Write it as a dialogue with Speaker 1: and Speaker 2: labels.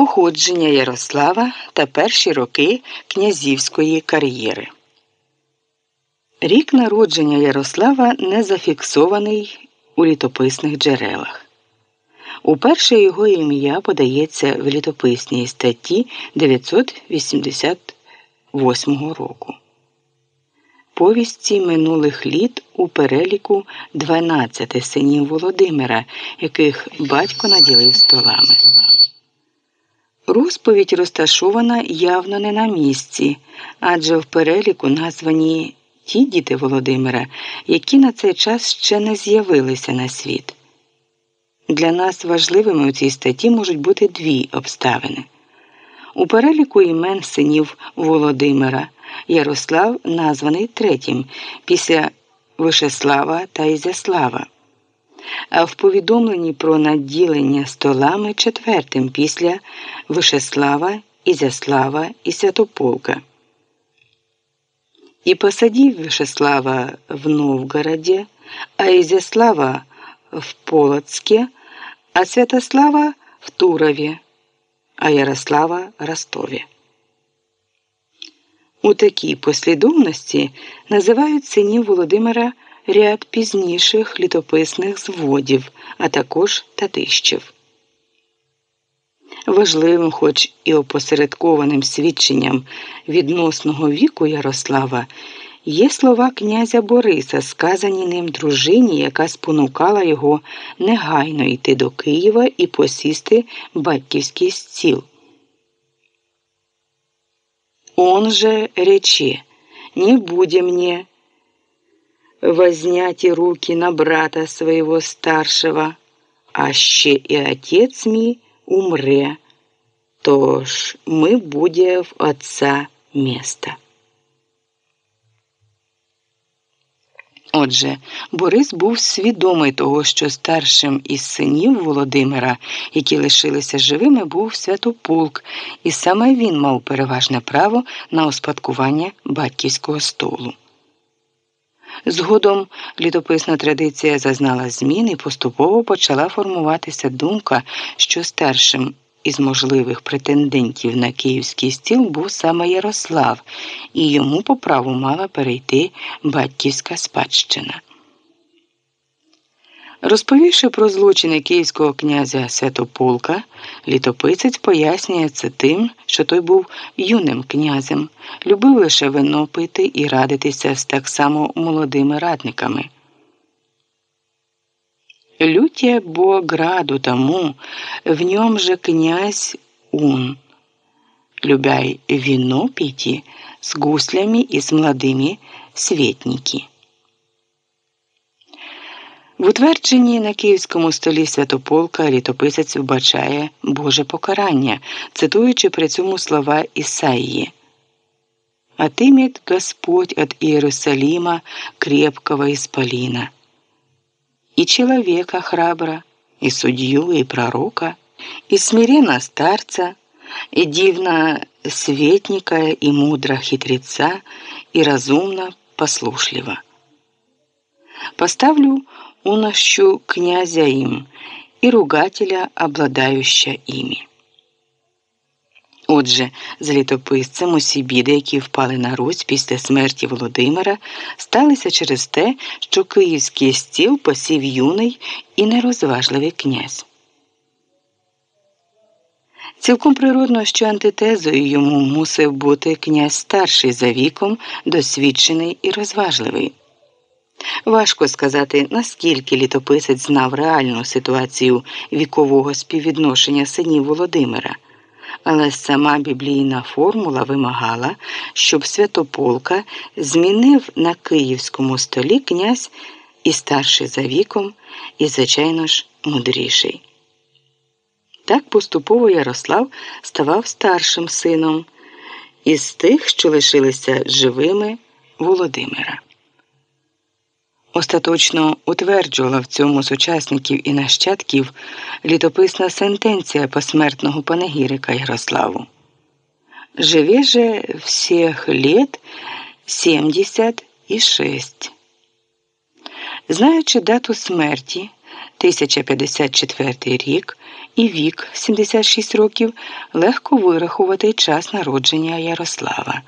Speaker 1: Походження Ярослава та перші роки князівської кар'єри. Рік народження Ярослава не зафіксований у літописних джерелах. Уперше його ім'я подається в літописній статті 988 року. Повісті минулих літ у переліку 12 синів Володимира, яких батько наділив столами. Розповідь розташована явно не на місці, адже в переліку названі ті діти Володимира, які на цей час ще не з'явилися на світ. Для нас важливими у цій статті можуть бути дві обставини. У переліку імен синів Володимира Ярослав названий третім після Вишеслава та Ізяслава, в повідомленні про наділення столами четвертим після Вишеслава, Ізяслава і Святополка. И посадив Вишеслава в Новгороде, а Изяслава в Полоцке, а Святослава в Турові, а Ярослава Ростові. У такій послідовності називають синів Володимира ряд пізніших літописних зводів, а також татищів. Важливим, хоч і опосередкованим свідченням відносного віку Ярослава є слова князя Бориса, сказані ним дружині, яка спонукала його негайно йти до Києва і посісти батьківський стіл. Он же рече, не буде мне возняти руки на брата своего старшего, а ще і отець мій умре, тож ми буде в Отца место. Отже, Борис був свідомий того, що старшим із синів Володимира, які лишилися живими, був святополк, і саме він мав переважне право на успадкування батьківського столу. Згодом літописна традиція зазнала змін і поступово почала формуватися думка, що старшим із можливих претендентів на київський стіл був саме Ярослав, і йому по праву мала перейти батьківська спадщина. Розповівши про злочини київського князя Святополка, літописець пояснює це тим, що той був юним князем, любив лише вино пити і радитися з так само молодими радниками. Люте Бограду тому, в нем же князь Ун, любяй вино пить с гуслями и с молодыми светники. В утвердженні на київському столі Святополка літописець вбачає Боже покарання, цитуючи при цьому слова Ісаїї. «Отымет Господь от Иерусалима крепкого исполина, и человека храбра, и судью, и пророка, и смиренно старца, и дивно светника, и мудро хитреца, и разумно послушливо. Поставлю унощу князя им и ругателя, обладающа ими. Отже, з літописцем усі біди, які впали на Русь після смерті Володимира, сталися через те, що київський стіл посів юний і нерозважливий князь. Цілком природно, що антитезою йому мусив бути князь старший за віком, досвідчений і розважливий. Важко сказати, наскільки літописець знав реальну ситуацію вікового співвідношення синів Володимира, але сама біблійна формула вимагала, щоб святополка змінив на київському столі князь і старший за віком, і, звичайно ж, мудріший. Так поступово Ярослав ставав старшим сином із тих, що лишилися живими Володимира. Остаточно утверджувала в цьому сучасників і нащадків літописна сентенція посмертного панегірика Ярославу. Живе же всіх літ 76. Знаючи дату смерті 1054 рік і вік 76 років легко вирахувати час народження Ярослава.